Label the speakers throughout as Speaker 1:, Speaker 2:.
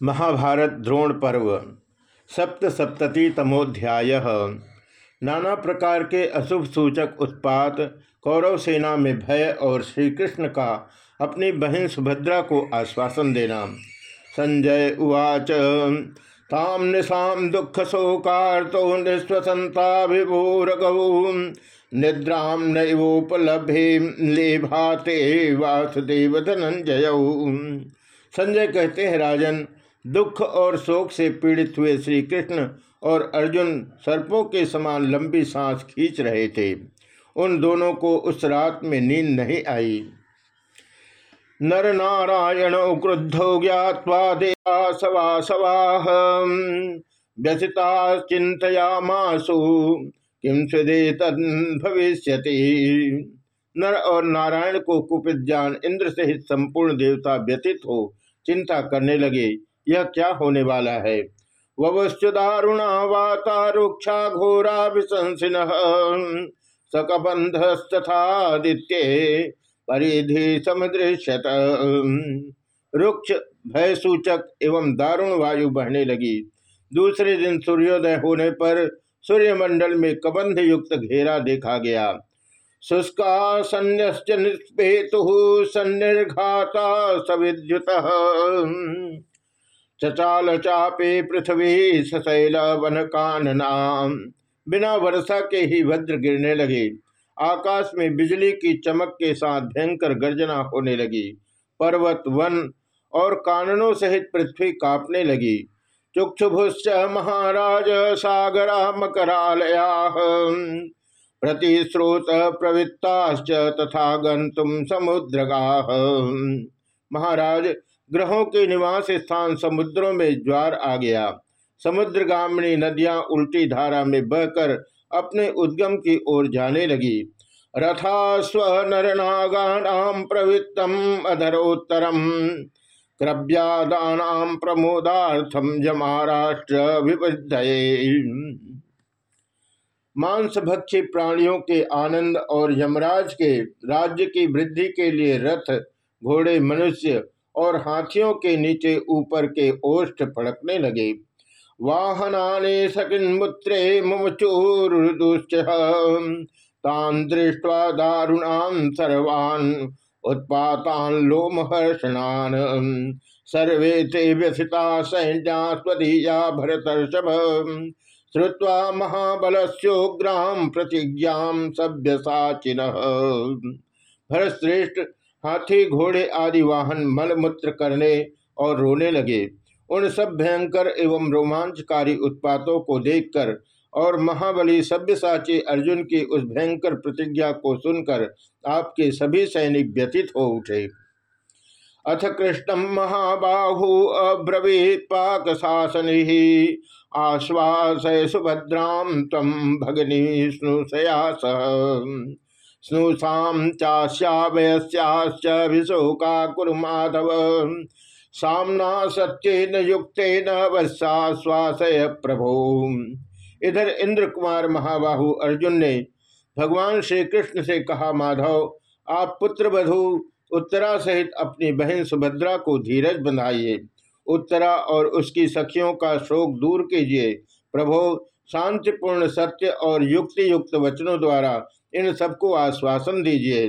Speaker 1: महाभारत द्रोण पर्व सप्त सप्तति तमोध्याय। नाना प्रकार के अशुभ सूचक उत्पात, कौरव सेना में भय और श्री कृष्ण का अपनी बहन सुभद्रा को आश्वासन देना। संजय उवाच ताम निशाम दुख शोकार्तो विभोरगौ निद्राम नैवोपलभे लेभाते वासुदेव धनंजय संजय कहते हैं, राजन दुख और शोक से पीड़ित हुए श्री कृष्ण और अर्जुन सर्पों के समान लंबी सांस खींच रहे थे। उन दोनों को उस रात में नींद नहीं आई। नर नारायण क्रुद्धो ज्ञावा देवा सवा सवाह। व्यसिता चिंतया मासु किम सुदे भविष्य नर और नारायण को कुपित जान इंद्र सहित संपूर्ण देवता व्यतीत हो चिंता करने लगे। यह क्या होने वाला है? ववश्च दारुणा वाता रुक्षा घोरा विशंसिन सकबंधस्तथादित्य परिधि समदृश्यत। रुक्ष भय सूचक एवं दारुण वायु बहने लगी। दूसरे दिन सूर्योदय होने पर सूर्यमंडल में कबंध युक्त घेरा देखा गया। शुष्का संन्यस्त निस्पेतु सन्निर्घाता सविद्युत। चचाल चापे पृथ्वी सशैल वन कानना बिना वर्षा के ही वज्र गिरने लगे। आकाश में बिजली की चमक के साथ भयंकर गर्जना होने लगी। पर्वत, वन और काननों सहित पृथ्वी कांपने लगी। चुक्षुभुश्च महाराज सागरा मकरालया। प्रतिश्रोत प्रवृत्ताश्च तथा गंतुम समुद्रगा। महाराज ग्रहों के निवास स्थान समुद्रों में ज्वार आ गया। समुद्रगामिनी नदियाँ उल्टी धारा में बहकर अपने उद्गम की ओर जाने लगी। रथा स्व नरनागानाम प्रवृत्तम अधरोत्तरम। क्रव्यादानाम प्रमोदार्थम जमाराष्ट्र मांस भक्षी प्राणियों के आनंद और यमराज के राज्य की वृद्धि के लिए रथ घोड़े मनुष्य और हाथियों के नीचे ऊपर के ओष्ठ फड़कने लगे। वाहनाने सकिन्मुत्रे मुचूरुदुश्च तान दृष्ट्वा दारुणान सर्वान उत्पातान लोमहर्षणान। सर्वे ते व्यथिता सैन्या स्वदीया भरतर्षभ। श्रुवा महाबलोग्राम प्रतिज्ञा सभ्य साचिन भरतश्रेष्ठ हाथी, घोड़े आदि वाहन मलमूत्र करने और रोने लगे। उन सब भयंकर एवं रोमांचकारी उत्पातों को देखकर और महाबली सभ्यसाची अर्जुन की उस भयंकर प्रतिज्ञा को सुनकर आपके सभी सैनिक व्यतीत हो उठे। अथ कृष्ण महाबाहु अब्रवीत पाक शासन ही आश्वास सुभद्राम तम भगनी स्नुषया स्नुषाम चाश्यावयस्याश्च विशोका कुरु माधव सामना सत्यन युक्तेन वत्साश्वासय प्रभो। इधर इंद्र कुमार महाबाहु अर्जुन ने भगवान श्री कृष्ण से कहा, माधव, आप पुत्र बधु उत्तरा सहित अपनी बहन सुभद्रा को धीरज बंधाइए। उत्तरा और उसकी सखियों का शोक दूर कीजिए। प्रभो, शांतिपूर्ण सत्य और युक्ति युक्त वचनों द्वारा इन सबको आश्वासन दीजिए।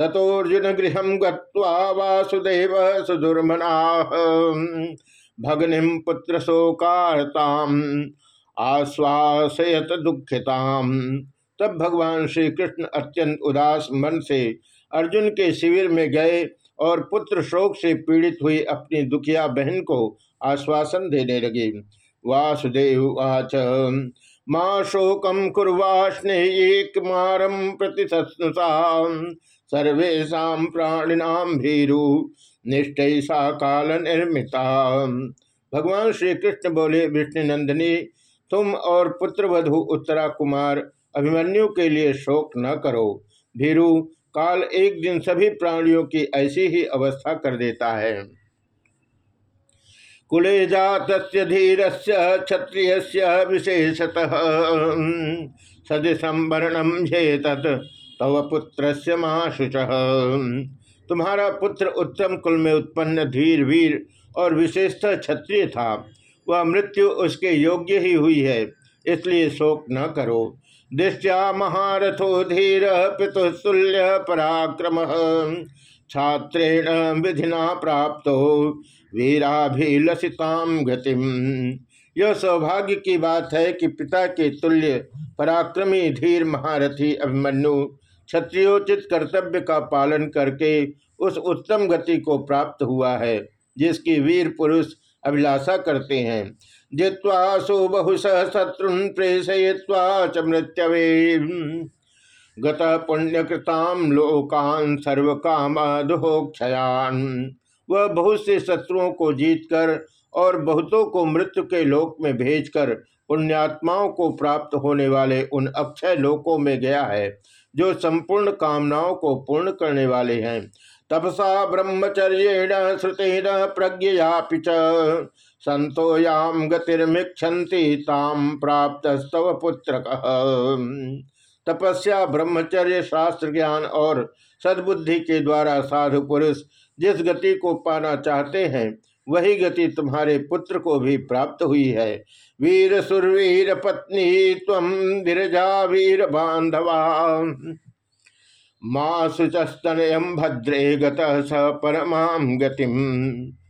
Speaker 1: तथोर्जुन गृह गासुदेव सुदुर्मना। भगनिम पुत्र शोकार्ताम, आश्वासयत दुखिताम। तब भगवान श्री कृष्ण अत्यंत उदास मन से अर्जुन के शिविर में गए और पुत्र शोक से पीड़ित हुई अपनी दुखिया बहन को आश्वासन देने लगे। वासुदेव आच माँ शोकम कुर्वाष्णेक मारम प्रतिशंसा सर्वेशा प्राणिनाम भीरु, निष्ठा काल निर्मिता भगवान श्री कृष्ण बोले विष्णुनंदिनी तुम और पुत्रवधु उत्तरा कुमार, अभिमन्यु के लिए शोक न करो। भीरु, काल एक दिन सभी प्राणियों की ऐसी ही अवस्था कर देता है। कुले जात धीर से क्षत्रिय विशेषतः। सदिशंवरणम तत् तव पुत्र से तुम्हारा पुत्र उत्तम कुल में उत्पन्न धीर, वीर और विशेषतः क्षत्रिय था। वह मृत्यु उसके योग्य ही हुई है, इसलिए शोक न करो। दृष्टिया महारथो धीर पितुल्य पराक्रम। छात्रेण विधिना प्राप्त। वीराभिलसिताम गतिम। यह सौभाग्य की बात है कि पिता के तुल्य, पराक्रमी, धीर महारथी अभिमन्यु क्षत्रियोचित कर्तव्य का पालन करके उस उत्तम गति को प्राप्त हुआ है, जिसकी वीर पुरुष अभिलाषा करते हैं। जित्वा सुबहुश शत्रुन प्रेषय्वा च मृत्यवे गत पुण्यकृताम लोकान सर्व काम दुहोक्षयान वह बहुत से शत्रुओं को जीतकर और बहुतों को मृत्यु के लोक में भेजकर पुण्यात्माओं को प्राप्त होने वाले उन अक्षय लोकों में गया है, जो संपूर्ण कामनाओं को पूर्ण करने वाले हैं। तपसा ब्रह्मचर्येण श्रुतेन प्रज्ञया च। संतोयाम गतिर्मिक्षति ताम प्राप्त स्तव पुत्र तपस्या ब्रह्मचर्य शास्त्र ज्ञान और सद्बुद्धि के द्वारा साधु पुरुष जिस गति को पाना चाहते हैं, वही गति तुम्हारे पुत्र को भी प्राप्त हुई है। वीर सुरवीर पत्नी तम विरजा वीर बांधवा। माँ सुचस्तनयम भद्रे गत स परमाम गतिम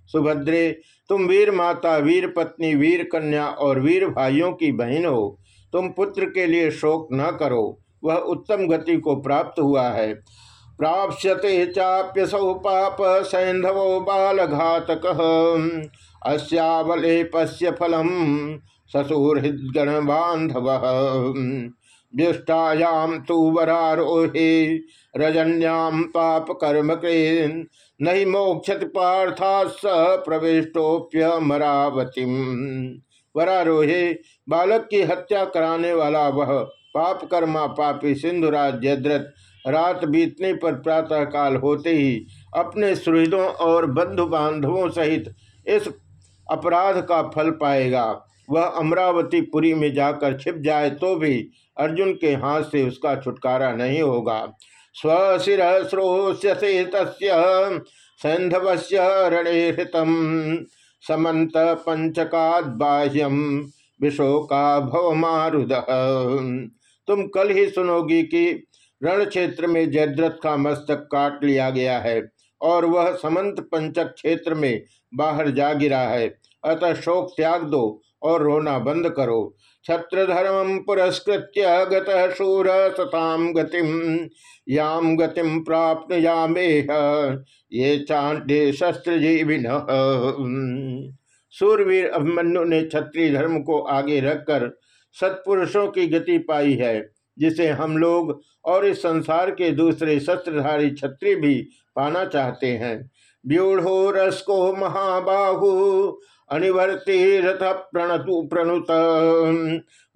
Speaker 1: सुभद्रे, तुम वीर माता, वीर पत्नी, वीर कन्या और वीर भाइयों की बहन हो। तुम पुत्र के लिए शोक न करो, वह उत्तम गति को प्राप्त हुआ है। प्राप्यते चाप्यसौ पाप सैंधवो बालघातक। अस्यावलेपस्य फलम ससुरगण बांधव व्युष्टायाम तो वरारोहे रजन्याम पाप कर्म कृन नहीं मोक्षत पार्था स प्रविष्टोप्य मरावती वरारोहे, बालक की हत्या कराने वाला वह पाप कर्मा पापी सिंधुराज जयद्रथ रात बीतने पर प्रातः काल होते ही अपने सुहृदों और बंधु बांधवों सहित इस अपराध का फल पाएगा। वह अमरावती पुरी में जाकर छिप जाए तो भी अर्जुन के हाथ से उसका छुटकारा नहीं होगा। स्वशिर श्रोष्यसे तैंधवस्य रणे हृतम समन्त पंचकाद बाह्यम विशोका भवमारुद तुम कल ही सुनोगी कि रण क्षेत्र में जयद्रथ का मस्तक काट लिया गया है और वह समंत पंचक क्षेत्र में बाहर जा गिरा है। अतः शोक त्याग दो और रोना बंद करो। छत्र धर्म पुरस्कृत गत शूर सताम गतिम याम गतिम प्राप्त यामेह ये चांडे शस्त्र जीविन सूरवीर अभिमन्यु ने क्षत्रिय धर्म को आगे रखकर सत्पुरुषों की गति पाई है। जिसे हम लोग और इस संसार के दूसरे शस्त्रधारी क्षत्रिय भी पाना चाहते हैं। व्यूढ़ो रस को महाबाहु अनिवर्ति रथ प्रणतु प्रणुत।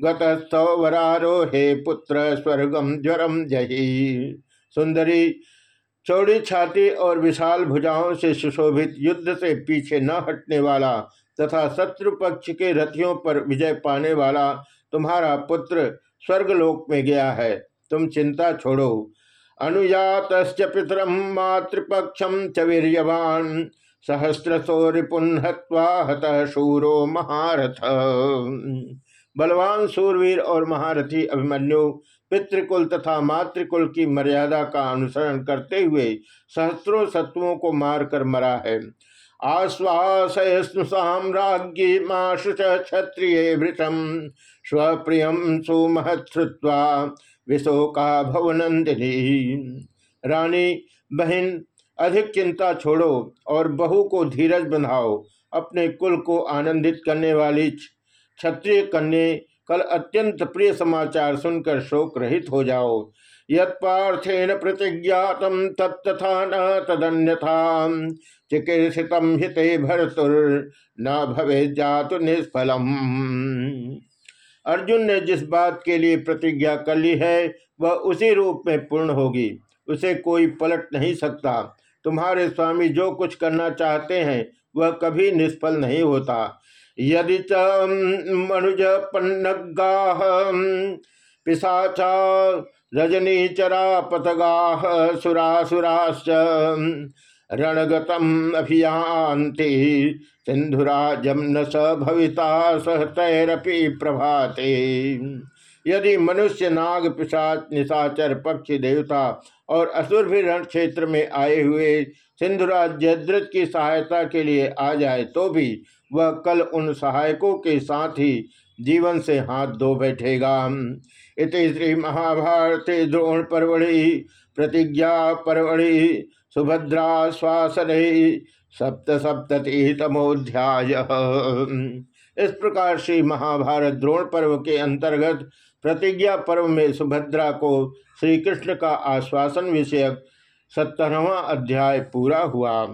Speaker 1: गतस्तवरारोहे पुत्र स्वर्गम ज्वरम जही। सुंदरी, चौड़ी छाती और विशाल भुजाओं से सुशोभित युद्ध से पीछे न हटने वाला तथा शत्रु पक्ष के रथियों पर विजय पाने वाला तुम्हारा पुत्र स्वर्गलोक में गया है। तुम चिंता छोड़ो। अनुजात पितरम मातृपक्षम च वीरवान सहस्रसो रिपुन्हत्वा हत शूरो महारथ। बलवान सूरवीर और महारथी अभिमन्यु पितृकुल तथा मातृकुल की मर्यादा का अनुसरण करते हुए सहस्त्रों सत्वों को मारकर मरा है। आश्वासयस्नु साम्राज्ञी माशुच क्षत्रिय भृतम स्वप्रियम सुमहत्वा विशोका भवनंदिनी रानी, बहन, अधिक चिंता छोड़ो और बहू को धीरज बंधाओ। अपने कुल को आनंदित करने वाली क्षत्रिय कन्या, कल अत्यंत प्रिय समाचार सुनकर शोक रहित हो जाओ। यथेन प्रतिज्ञात तत्था न तदन्यथा। चिकित्सित हिते भरतुर न भवे जातु निष्फलम। अर्जुन ने जिस बात के लिए प्रतिज्ञा कर ली है, वह उसी रूप में पूर्ण होगी। उसे कोई पलट नहीं सकता। तुम्हारे स्वामी जो कुछ करना चाहते हैं, वह कभी निष्फल नहीं होता। यदि च मनुज पन्नगा पिशाचा रजनी चरा पतगा सुरासुराश्च रणगतम अभियांति सिंधुराजम न स भविता सह तैरपी प्रभाते। यदि मनुष्य नाग पिशाच, निशाचर, पक्षी, देवता और असुर भी रण क्षेत्र में आए हुए सिंधुराज जयद्रथ की सहायता के लिए आ जाए तो भी वह कल उन सहायकों के साथ ही जीवन से हाथ धो बैठेगा। इति श्री महाभारत द्रोण परवड़ी प्रतिज्ञा परवड़ी सुभद्रा श्वासन सप्त सप्तति तमोध्याय इस प्रकार श्री महाभारत द्रोण पर्व के अंतर्गत प्रतिज्ञा पर्व में सुभद्रा को श्री कृष्ण का आश्वासन विषयक सत्तरवा अध्याय पूरा हुआ।